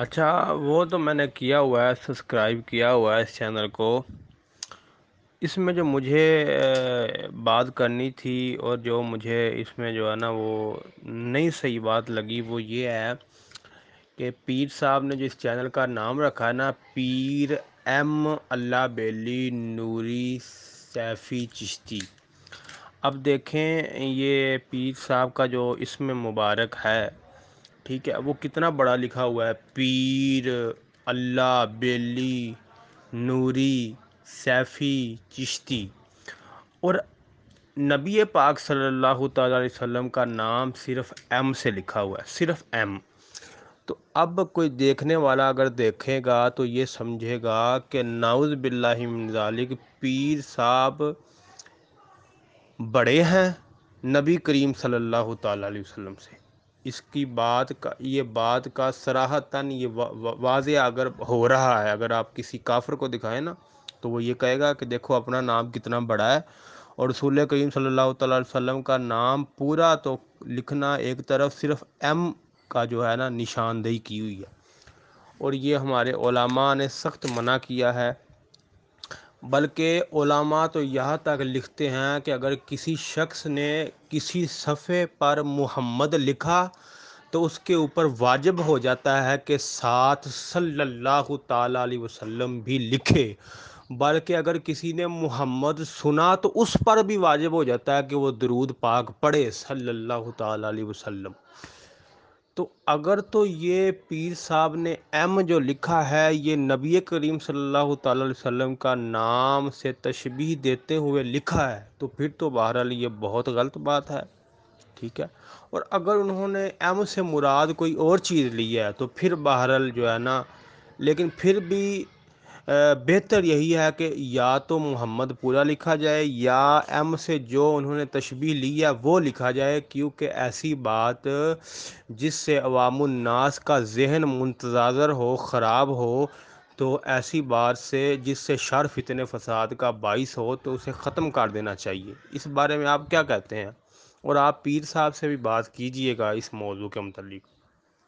اچھا وہ تو میں نے کیا ہوا ہے، سبسکرائب کیا ہوا ہے اس چینل کو۔ اس میں جو مجھے بات کرنی تھی اور جو مجھے اس میں جو ہے نا وہ نئی صحیح بات لگی، وہ یہ ہے کہ پیر صاحب نے جو اس چینل کا نام رکھا ہے نا، پیر ایم اللہ بیلی نوری سیفی چشتی۔ اب دیکھیں، یہ پیر صاحب کا جو اس میں مبارک ہے ٹھیک ہے وہ کتنا بڑا لکھا ہوا ہے؟ پیر، اللہ، بیلی، نوری، سیفی، چشتی۔ اور نبی پاک صلی اللہ تعالیٰ علیہ وسلم کا نام صرف ایم سے لکھا ہوا ہے، صرف ایم۔ تو اب کوئی دیکھنے والا اگر دیکھے گا تو یہ سمجھے گا کہ ناؤز باللہ من ذالک پیر صاحب بڑے ہیں نبی کریم صلی اللہ تعالیٰ علیہ وسلم سے۔ اس کی بات کا یہ بات کا سراہتاً یہ واضح اگر ہو رہا ہے، اگر آپ کسی کافر کو دکھائیں نا، تو وہ یہ کہے گا کہ دیکھو اپنا نام کتنا بڑا ہے۔ اور رسول کریم صلی اللہ تعالیٰ علیہ وسلم کا نام پورا تو لکھنا ایک طرف صرف ایم کا جو ہے نا نشاندہی کی ہوئی ہے۔ اور یہ ہمارے علماء نے سخت منع کیا ہے۔ بلکہ علماء تو یہاں تک لکھتے ہیں کہ اگر کسی شخص نے کسی صفحے پر محمد لکھا تو اس کے اوپر واجب ہو جاتا ہے کہ ساتھ صلی اللہ تعالیٰ علیہ وسلم بھی لکھے۔ بلکہ اگر کسی نے محمد سنا تو اس پر بھی واجب ہو جاتا ہے کہ وہ درود پاک پڑھے صلی اللہ تعالیٰ علیہ وسلم۔ تو اگر تو یہ پیر صاحب نے ایم جو لکھا ہے، یہ نبی کریم صلی اللہ تعالی علیہ وسلم کا نام سے تشبیح دیتے ہوئے لکھا ہے، تو پھر تو بہرحال یہ بہت غلط بات ہے، ٹھیک ہے؟ اور اگر انہوں نے ایم سے مراد کوئی اور چیز لی ہے، تو پھر بہرحال جو ہے نا، لیکن پھر بھی بہتر یہی ہے کہ یا تو محمد پورا لکھا جائے یا ایم سے جو انہوں نے تشبیح لی ہے وہ لکھا جائے، کیونکہ ایسی بات جس سے عوام الناس کا ذہن منتظر ہو، خراب ہو، تو ایسی بات سے جس سے شر، فتن، فساد کا باعث ہو، تو اسے ختم کر دینا چاہیے۔ اس بارے میں آپ کیا کہتے ہیں؟ اور آپ پیر صاحب سے بھی بات کیجیے گا اس موضوع کے متعلق۔